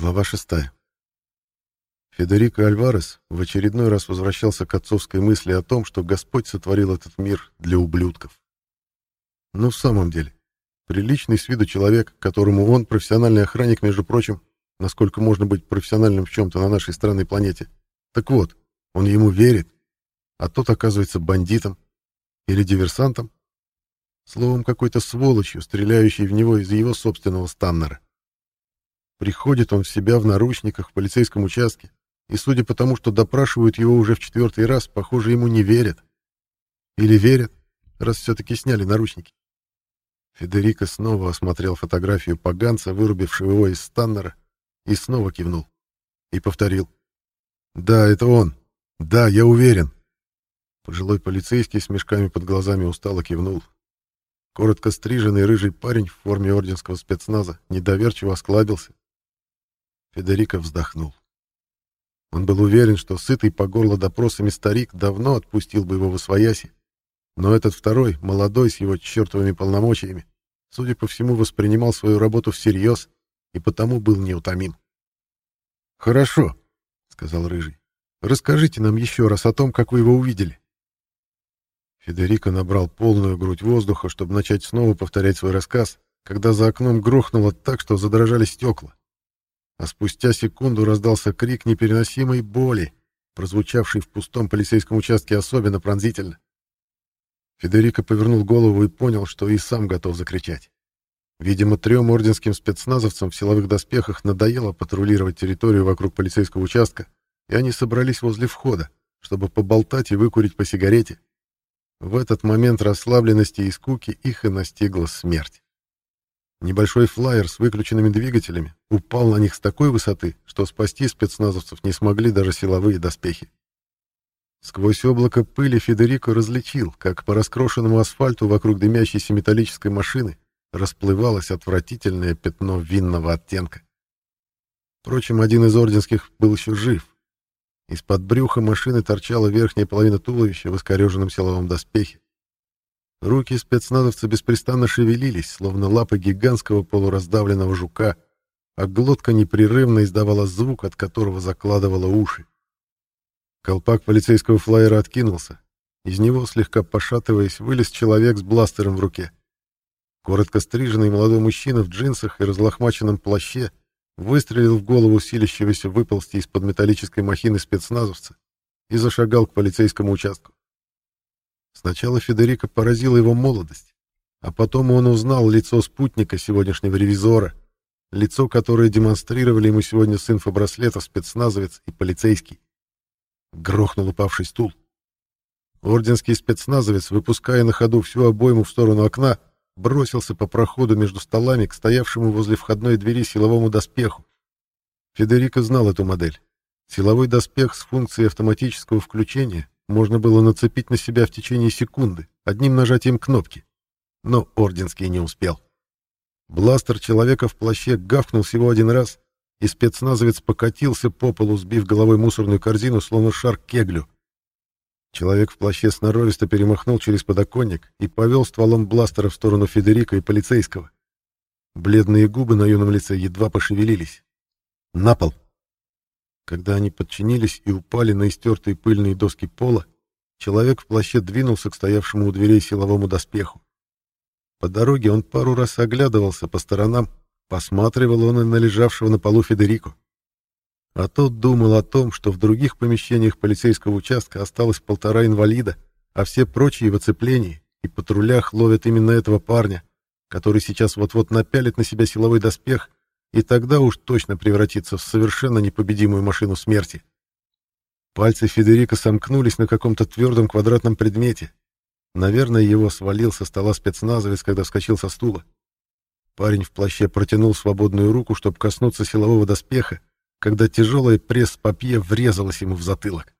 Глава шестая. Федерико Альварес в очередной раз возвращался к отцовской мысли о том, что Господь сотворил этот мир для ублюдков. Но в самом деле, приличный с виду человек, которому он, профессиональный охранник, между прочим, насколько можно быть профессиональным в чем-то на нашей странной планете. Так вот, он ему верит, а тот оказывается бандитом или диверсантом, словом, какой-то сволочью, стреляющей в него из его собственного станнера. Приходит он в себя в наручниках в полицейском участке, и, судя по тому, что допрашивают его уже в четвертый раз, похоже, ему не верят. Или верят, раз все-таки сняли наручники. Федерико снова осмотрел фотографию поганца, вырубившего его из станнера, и снова кивнул. И повторил. «Да, это он. Да, я уверен». Пожилой полицейский с мешками под глазами устало кивнул. Коротко стриженный рыжий парень в форме орденского спецназа недоверчиво осклабился Федерико вздохнул. Он был уверен, что сытый по горло допросами старик давно отпустил бы его в освояси, но этот второй, молодой, с его чертовыми полномочиями, судя по всему, воспринимал свою работу всерьез и потому был неутомим. «Хорошо», — сказал Рыжий. «Расскажите нам еще раз о том, как вы его увидели». Федерико набрал полную грудь воздуха, чтобы начать снова повторять свой рассказ, когда за окном грохнуло так, что задрожали стекла а спустя секунду раздался крик непереносимой боли, прозвучавший в пустом полицейском участке особенно пронзительно. Федерико повернул голову и понял, что и сам готов закричать. Видимо, трем орденским спецназовцам в силовых доспехах надоело патрулировать территорию вокруг полицейского участка, и они собрались возле входа, чтобы поболтать и выкурить по сигарете. В этот момент расслабленности и скуки их и настигла смерть. Небольшой флайер с выключенными двигателями упал на них с такой высоты, что спасти спецназовцев не смогли даже силовые доспехи. Сквозь облако пыли Федерико различил, как по раскрошенному асфальту вокруг дымящейся металлической машины расплывалось отвратительное пятно винного оттенка. Впрочем, один из орденских был еще жив. Из-под брюха машины торчала верхняя половина туловища в искореженном силовом доспехе. Руки спецназовца беспрестанно шевелились, словно лапы гигантского полураздавленного жука, а глотка непрерывно издавала звук, от которого закладывала уши. Колпак полицейского флайера откинулся. Из него, слегка пошатываясь, вылез человек с бластером в руке. Коротко стриженный молодой мужчина в джинсах и разлохмаченном плаще выстрелил в голову силящегося выползти из-под металлической махины спецназовца и зашагал к полицейскому участку. Сначала Федерико поразила его молодость, а потом он узнал лицо спутника сегодняшнего ревизора, лицо, которое демонстрировали ему сегодня с инфобраслета спецназовец и полицейский. Грохнул упавший стул. Орденский спецназовец, выпуская на ходу всю обойму в сторону окна, бросился по проходу между столами к стоявшему возле входной двери силовому доспеху. Федерико знал эту модель. Силовой доспех с функцией автоматического включения можно было нацепить на себя в течение секунды, одним нажатием кнопки. Но Орденский не успел. Бластер человека в плаще гавкнул всего один раз, и спецназовец покатился по полу, сбив головой мусорную корзину, словно шар кеглю. Человек в плаще сноровисто перемахнул через подоконник и повел стволом бластера в сторону Федерика и полицейского. Бледные губы на юном лице едва пошевелились. «На пол!» Когда они подчинились и упали на истертые пыльные доски пола, человек в плаще двинулся к стоявшему у дверей силовому доспеху. По дороге он пару раз оглядывался по сторонам, посматривал он и на лежавшего на полу Федерико. А тот думал о том, что в других помещениях полицейского участка осталось полтора инвалида, а все прочие в оцеплении и патрулях ловят именно этого парня, который сейчас вот-вот напялит на себя силовой доспех и тогда уж точно превратится в совершенно непобедимую машину смерти. Пальцы Федерика сомкнулись на каком-то твердом квадратном предмете. Наверное, его свалил со стола спецназовец, когда вскочил со стула. Парень в плаще протянул свободную руку, чтобы коснуться силового доспеха, когда тяжелая пресс-папье врезалась ему в затылок.